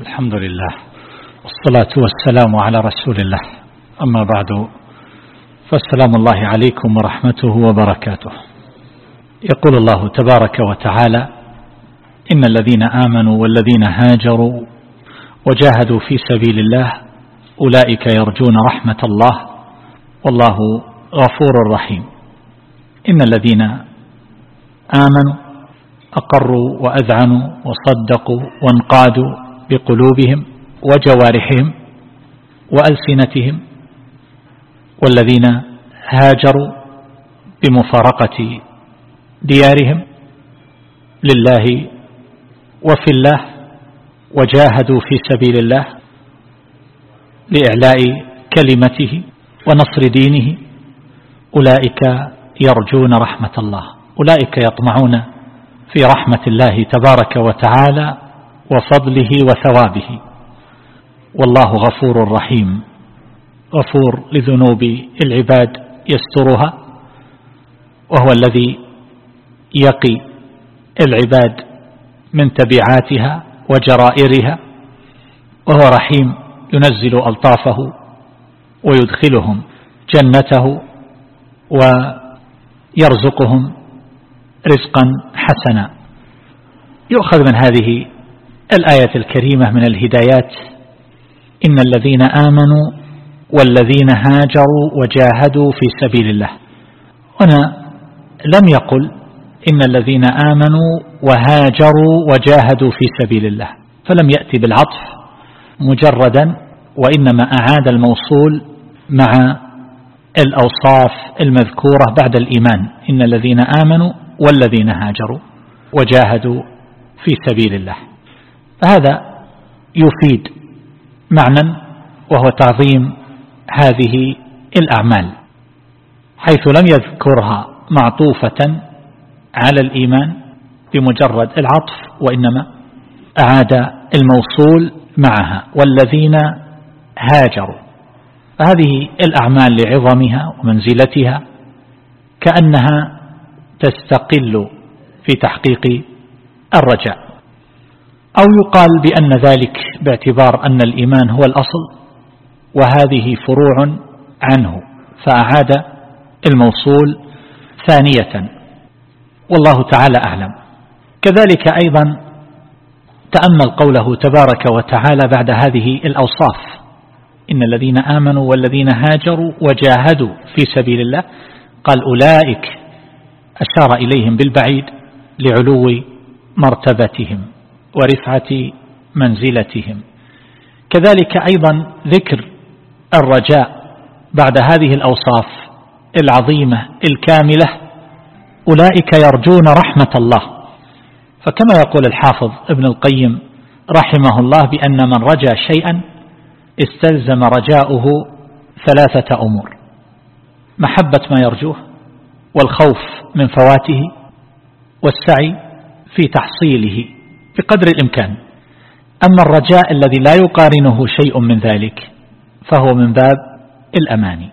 الحمد لله والصلاة والسلام على رسول الله. أما بعد فالسلام الله عليكم ورحمته وبركاته. يقول الله تبارك وتعالى إن الذين آمنوا والذين هاجروا وجاهدوا في سبيل الله أولئك يرجون رحمة الله والله غفور رحيم. إن الذين آمنوا أقروا وأذعنوا وصدقوا وانقادوا بقلوبهم وجوارحهم وألسنتهم والذين هاجروا بمفارقة ديارهم لله وفي الله وجاهدوا في سبيل الله لإعلاء كلمته ونصر دينه أولئك يرجون رحمة الله أولئك يطمعون في رحمة الله تبارك وتعالى وفضله وثوابه. والله غفور رحيم. غفور لذنوب العباد يسترها. وهو الذي يقي العباد من تبعاتها وجرائرها. وهو رحيم ينزل ألطافه ويدخلهم جنته ويرزقهم رزقا حسنا. يؤخذ من هذه الآية الكريمة من الهدايات إن الذين آمنوا والذين هاجروا وجاهدوا في سبيل الله. هنا لم يقل إن الذين آمنوا وهاجروا وجاهدوا في سبيل الله فلم يأتي بالعطف مجردا وإنما أعاد الموصول مع الأوصاف المذكورة بعد الإيمان. إن الذين آمنوا والذين هاجروا وجاهدوا في سبيل الله. فهذا يفيد معنى وهو تعظيم هذه الأعمال حيث لم يذكرها معطوفة على الإيمان بمجرد العطف وإنما أعاد الموصول معها والذين هاجروا. فهذه الأعمال لعظمها ومنزلتها كأنها تستقل في تحقيق الرجاء. أو يقال بأن ذلك باعتبار أن الإيمان هو الأصل وهذه فروع عنه فأعاد الموصول ثانية. والله تعالى أعلم. كذلك أيضا تأمل قوله تبارك وتعالى بعد هذه الأوصاف. إن الذين آمنوا والذين هاجروا وجاهدوا في سبيل الله قال أولئك أشار إليهم بالبعيد لعلو مرتبتهم. ورفعة منزلتهم. كذلك أيضا ذكر الرجاء بعد هذه الأوصاف العظيمة الكاملة. أولئك يرجون رحمة الله. فكما يقول الحافظ ابن القيم رحمه الله بأن من رجا شيئا استلزم رجاؤه ثلاثة أمور. محبة ما يرجوه والخوف من فواته والسعي في تحصيله. بقدر الإمكان. أما الرجاء الذي لا يقارنه شيء من ذلك فهو من باب الأماني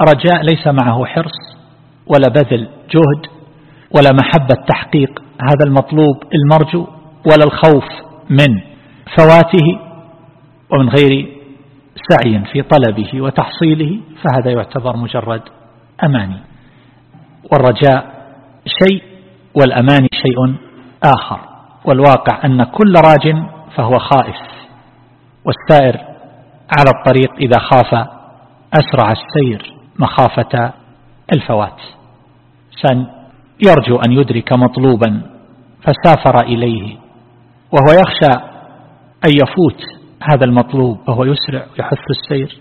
رجاء ليس معه حرص ولا بذل جهد ولا محبة تحقيق هذا المطلوب المرجو ولا الخوف من فواته ومن غير سعي في طلبه وتحصيله فهذا يعتبر مجرد أماني والرجاء شيء والأماني شيء آخر. والواقع أن كل راج فهو خائف والسائر على الطريق إذا خاف أسرع السير مخافة الفوات. سن يرجو أن يدرك مطلوبا فسافر إليه وهو يخشى أن يفوت هذا المطلوب وهو يسرع ويحث السير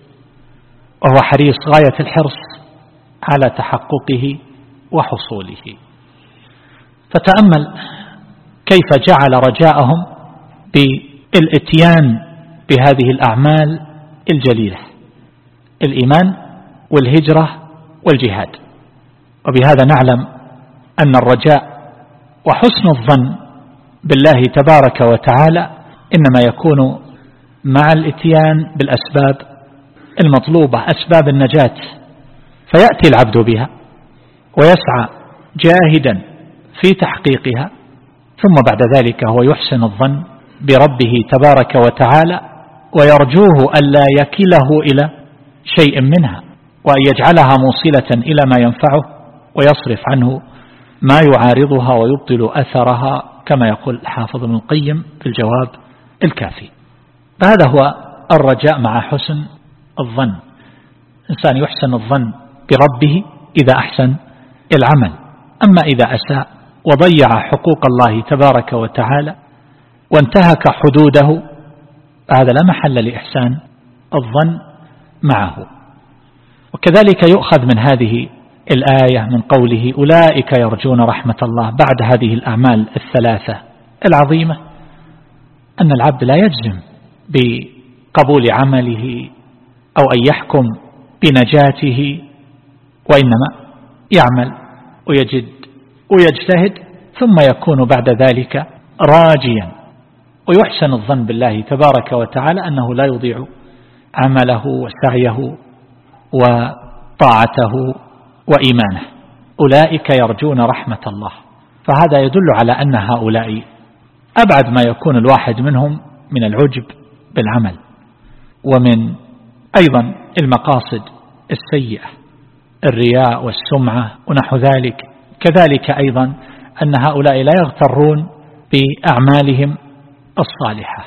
وهو حريص غاية الحرص على تحققه وحصوله. فتأمل كيف جعل رجاءهم بالاتيان بهذه الأعمال الجليلة الإيمان والهجرة والجهاد. وبهذا نعلم أن الرجاء وحسن الظن بالله تبارك وتعالى إنما يكون مع الاتيان بالأسباب المطلوبة أسباب النجاة. فيأتي العبد بها ويسعى جاهدا في تحقيقها ثم بعد ذلك هو يحسن الظن بربه تبارك وتعالى ويرجوه ألا يكله إلى شيء منها وأن يجعلها موصلة إلى ما ينفعه ويصرف عنه ما يعارضها ويبطل أثرها كما يقول الحافظ ابن القيم في الجواب الكافي. فهذا هو الرجاء مع حسن الظن. إنسان يحسن الظن بربه إذا أحسن العمل. أما إذا أساء وضيع حقوق الله تبارك وتعالى وانتهك حدوده هذا لا محل لإحسان الظن معه. وكذلك يؤخذ من هذه الآية من قوله أولئك يرجون رحمة الله بعد هذه الأعمال الثلاثة العظيمة أن العبد لا يجزم بقبول عمله أو أن يحكم بنجاته وإنما يعمل ويجد ويجتهد ثم يكون بعد ذلك راجيا. ويحسن الظن بالله تبارك وتعالى أنه لا يضيع عمله وسعيه وطاعته وإيمانه. أولئك يرجون رحمة الله. فهذا يدل على أن هؤلاء أبعد ما يكون الواحد منهم من العجب بالعمل. ومن أيضا المقاصد السيئة الرياء والسمعة ونحو ذلك. كذلك أيضا أن هؤلاء لا يغترون بأعمالهم الصالحة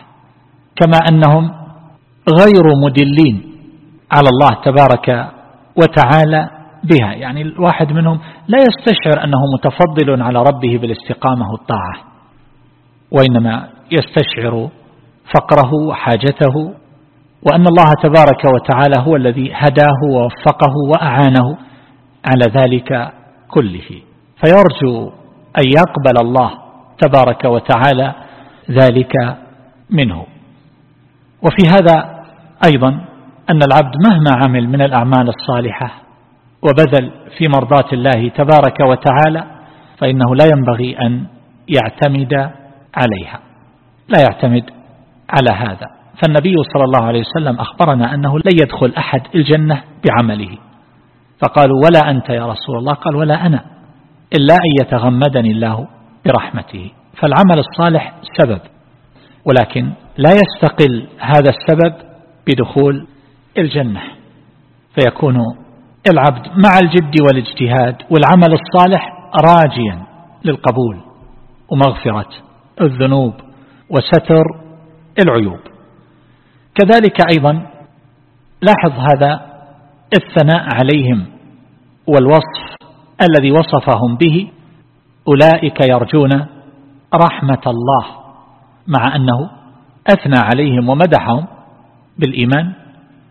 كما أنهم غير مدلين على الله تبارك وتعالى بها. يعني الواحد منهم لا يستشعر أنه متفضل على ربه بالاستقامة والطاعة وإنما يستشعر فقره وحاجته وأن الله تبارك وتعالى هو الذي هداه ووفقه وأعانه على ذلك كله. فيرجو أن يقبل الله تبارك وتعالى ذلك منه. وفي هذا أيضا أن العبد مهما عمل من الأعمال الصالحة وبذل في مرضاة الله تبارك وتعالى فإنه لا ينبغي أن يعتمد عليها لا يعتمد على هذا. فالنبي صلى الله عليه وسلم أخبرنا أنه لن يدخل أحد الجنة بعمله. فقالوا ولا أنت يا رسول الله؟ قال ولا أنا. إلا أن يتغمدني الله برحمته. فالعمل الصالح سبب ولكن لا يستقل هذا السبب بدخول الجنة. فيكون العبد مع الجد والاجتهاد والعمل الصالح راجيا للقبول ومغفرة الذنوب وستر العيوب. كذلك أيضا لاحظ هذا الثناء عليهم والوصف الذي وصفهم به أولئك يرجون رحمة الله مع أنه أثنى عليهم ومدحهم بالإيمان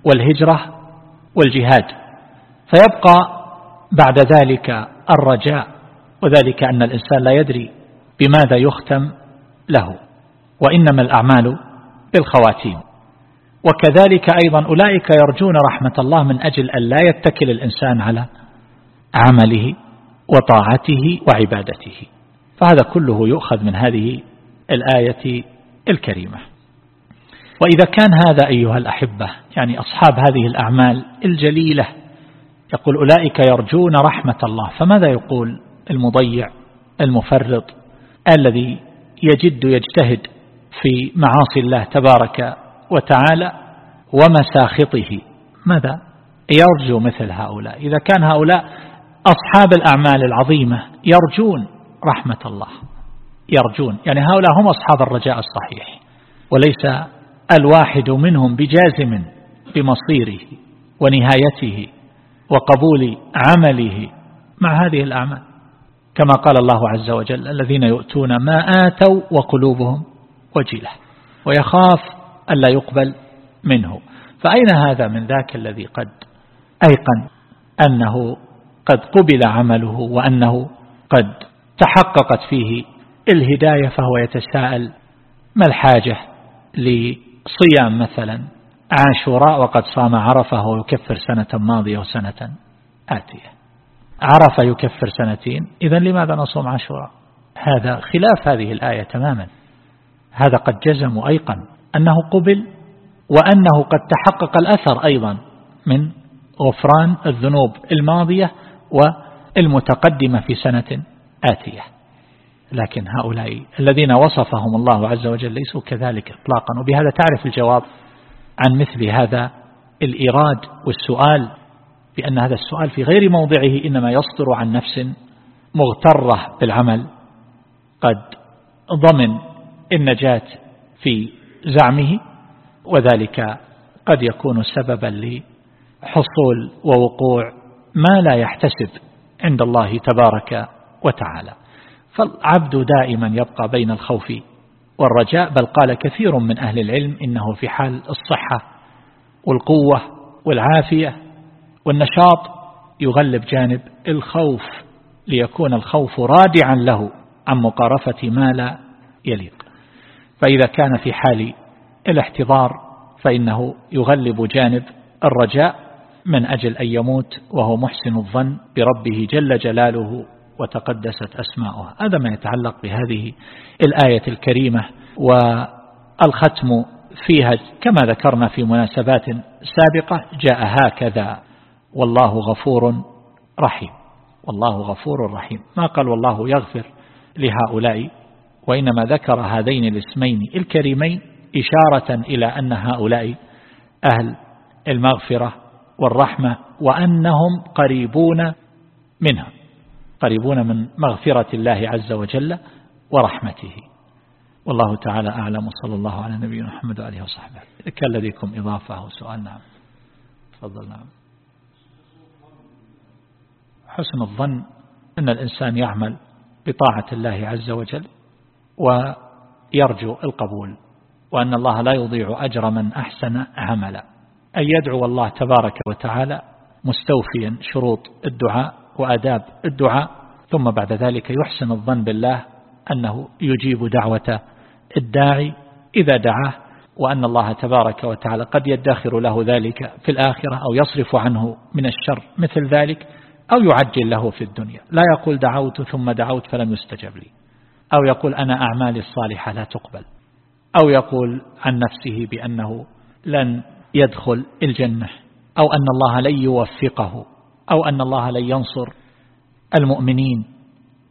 والهجرة والجهاد. فيبقى بعد ذلك الرجاء وذلك أن الإنسان لا يدري بماذا يختم له. وإنما الأعمال بالخواتيم. وكذلك أيضا أولئك يرجون رحمة الله من أجل أن لا يتكل الإنسان على عمله وطاعته وعبادته. فهذا كله يؤخذ من هذه الآية الكريمة. وإذا كان هذا أيها الأحبة يعني أصحاب هذه الأعمال الجليلة يقول أولئك يرجون رحمة الله. فماذا يقول المضيع المفرط الذي يجد يجتهد في معاصي الله تبارك وتعالى ومساخطه؟ ماذا؟ يرجو مثل هؤلاء. إذا كان هؤلاء أصحاب الأعمال العظيمة يرجون رحمة الله. يرجون. يعني هؤلاء هم أصحاب الرجاء الصحيح. وليس الواحد منهم بجازم بمصيره ونهايته وقبول عمله مع هذه الأعمال. كما قال الله عز وجل الذين يؤتون ما آتوا وقلوبهم وجلة ويخاف ألا يقبل منه. فأين هذا من ذاك الذي قد أيقن أنه قد قبل عمله وأنه قد تحققت فيه الهداية فهو يتساءل ما الحاجة لصيام مثلا؟ عاشوراء وقد صام عرفة ويكفر سنة ماضية وسنة آتية. عرفة يكفر سنتين إذا لماذا نصوم عاشوراء؟ هذا خلاف هذه الآية تماما. هذا قد جزم وأيقن أنه قبل وأنه قد تحقق الأثر أيضا من غفران الذنوب الماضية والمتقدمة في سنة آتية. لكن هؤلاء الذين وصفهم الله عز وجل ليسوا كذلك اطلاقا. وبهذا تعرف الجواب عن مثل هذا الإيراد والسؤال بأن هذا السؤال في غير موضعه إنما يصدر عن نفس مغترة بالعمل. قد ضمن النجاة في زعمه وذلك قد يكون سببا لحصول ووقوع ما لا يحتسب عند الله تبارك وتعالى. فالعبد دائما يبقى بين الخوف والرجاء بل قال كثير من أهل العلم إنه في حال الصحة والقوة والعافية والنشاط يغلب جانب الخوف ليكون الخوف رادعا له عن مقارفة ما لا يليق. فإذا كان في حال الاحتضار فإنه يغلب جانب الرجاء من أجل أن يموت وهو محسن الظن بربه جل جلاله وتقدست أسماؤها هذا ما يتعلق بهذه الآية الكريمة والختم فيها كما ذكرنا في مناسبات سابقة جاء هكذا والله غفور رحيم. والله غفور رحيم. ما قال والله يغفر لهؤلاء وإنما ذكر هذين الاسمين الكريمين إشارة إلى أن هؤلاء أهل المغفرة والرحمة وأنهم قريبون منها قريبون من مغفرة الله عز وجل ورحمته. والله تعالى أعلم وصلى الله على نبينا محمد وآله وصحبه. كان لديكم إضافة أو سؤال نعم. تفضل نعم. حسن الظن أن الإنسان يعمل بطاعة الله عز وجل ويرجو القبول وأن الله لا يضيع أجر من أحسن عملا. أن يدعو الله تبارك وتعالى مستوفيا شروط الدعاء وأداب الدعاء ثم بعد ذلك يحسن الظن بالله أنه يجيب دعوة الداعي إذا دعاه وأن الله تبارك وتعالى قد يدخر له ذلك في الآخرة أو يصرف عنه من الشر مثل ذلك أو يعجل له في الدنيا. لا يقول دعوت ثم دعوت فلم يستجب لي. أو يقول أنا أعمالي الصالحة لا تقبل. أو يقول عن نفسه بأنه لن يدخل الجنة أو أن الله لن يوفقه أو أن الله لن ينصر المؤمنين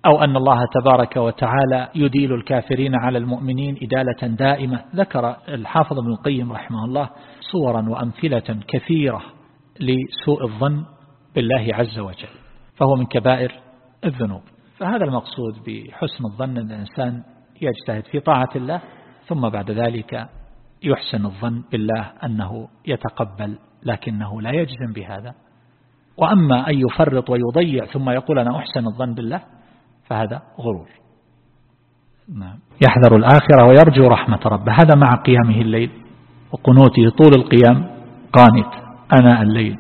أو أن الله تبارك وتعالى يديل الكافرين على المؤمنين إدالة دائمة. ذكر الحافظ ابن القيم رحمه الله صورا وأمثلة كثيرة لسوء الظن بالله عز وجل فهو من كبائر الذنوب. فهذا المقصود بحسن الظن أن الإنسان يجتهد في طاعة الله ثم بعد ذلك يحسن الظن بالله أنه يتقبل لكنه لا يجزم بهذا. وأما أن يفرط ويضيع ثم يقول أنا أحسن الظن بالله فهذا غرور. نعم. يحذر الآخرة ويرجو رحمة ربه. هذا مع قيامه الليل وقنوته طول القيام قانت أنا الليل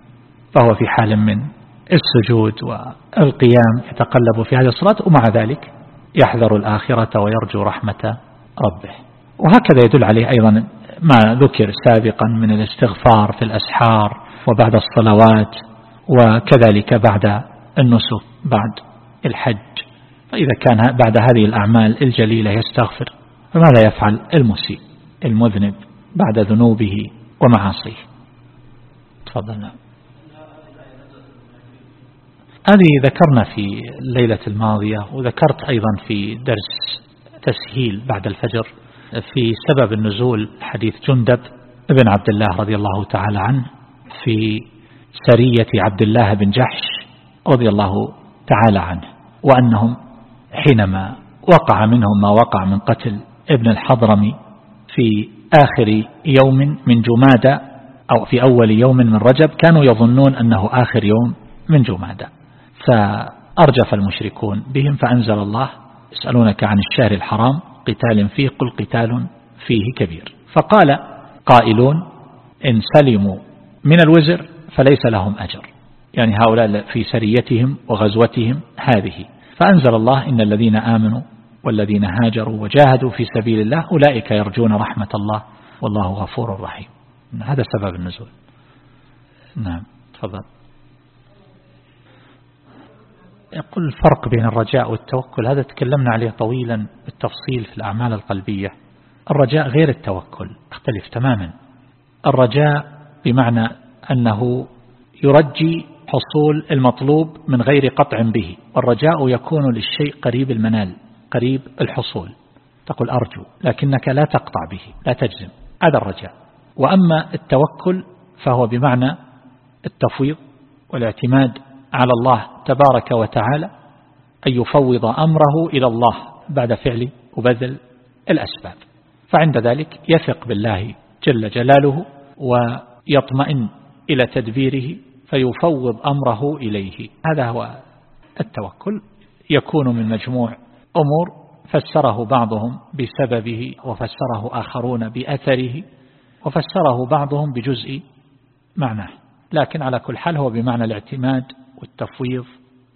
فهو في حال من السجود والقيام يتقلب في هذه الصلاة ومع ذلك يحذر الآخرة ويرجو رحمة ربه. وهكذا يدل عليه أيضا ما ذكر سابقا من الاستغفار في الأسحار وبعد الصلوات وكذلك بعد النسك بعد الحج. فإذا كان بعد هذه الأعمال الجليلة يستغفر فماذا يفعل المسيء المذنب بعد ذنوبه ومعاصيه؟ تفضل. نعم. هذه ذكرنا في الليلة الماضية وذكرت أيضا في درس تسهيل بعد الفجر. في سبب النزول حديث جندب ابن عبد الله رضي الله تعالى عنه في سرية عبد الله بن جحش رضي الله تعالى عنه وأنهم حينما وقع منهم ما وقع من قتل ابن الحضرمي في آخر يوم من جمادة أو في أول يوم من رجب كانوا يظنون أنه آخر يوم من جمادة فأرجف المشركون بهم فأنزل الله يسألونك عن الشهر الحرام قتال فيه قل قتال فيه كبير. فقال قائلون إن سلموا من الوزر فليس لهم أجر. يعني هؤلاء في سريتهم وغزوتهم هذه. فأنزل الله إن الذين آمنوا والذين هاجروا وجاهدوا في سبيل الله أولئك يرجون رحمة الله والله غفور رحيم. هذا سبب النزول. نعم تفضل. يقول الفرق بين الرجاء والتوكل هذا تكلمنا عليه طويلا بالتفصيل في الأعمال القلبية. الرجاء غير التوكل اختلف تماما. الرجاء بمعنى أنه يرجي حصول المطلوب من غير قطع به والرجاء يكون للشيء قريب المنال قريب الحصول. تقول أرجو لكنك لا تقطع به لا تجزم. هذا الرجاء. وأما التوكل فهو بمعنى التفويض والاعتماد على الله تبارك وتعالى أن يفوض أمره إلى الله بعد فعل وبذل الأسباب. فعند ذلك يثق بالله جل جلاله ويطمئن إلى تدبيره فيفوض أمره إليه. هذا هو التوكل. يكون من مجموع أمور فسره بعضهم بسببه وفسره آخرون بأثره وفسره بعضهم بجزء معناه. لكن على كل حال هو بمعنى الاعتماد والتفويض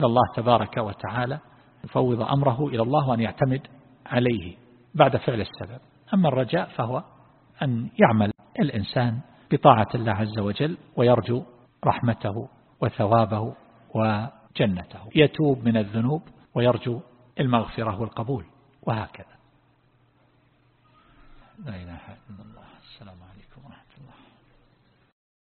الله تبارك وتعالى يفوض أمره إلى الله وأن يعتمد عليه بعد فعل السبب. أما الرجاء فهو أن يعمل الإنسان بطاعة الله عز وجل ويرجو رحمته وثوابه وجنته. يتوب من الذنوب ويرجو المغفرة والقبول وهكذا. لا إله إلا الله.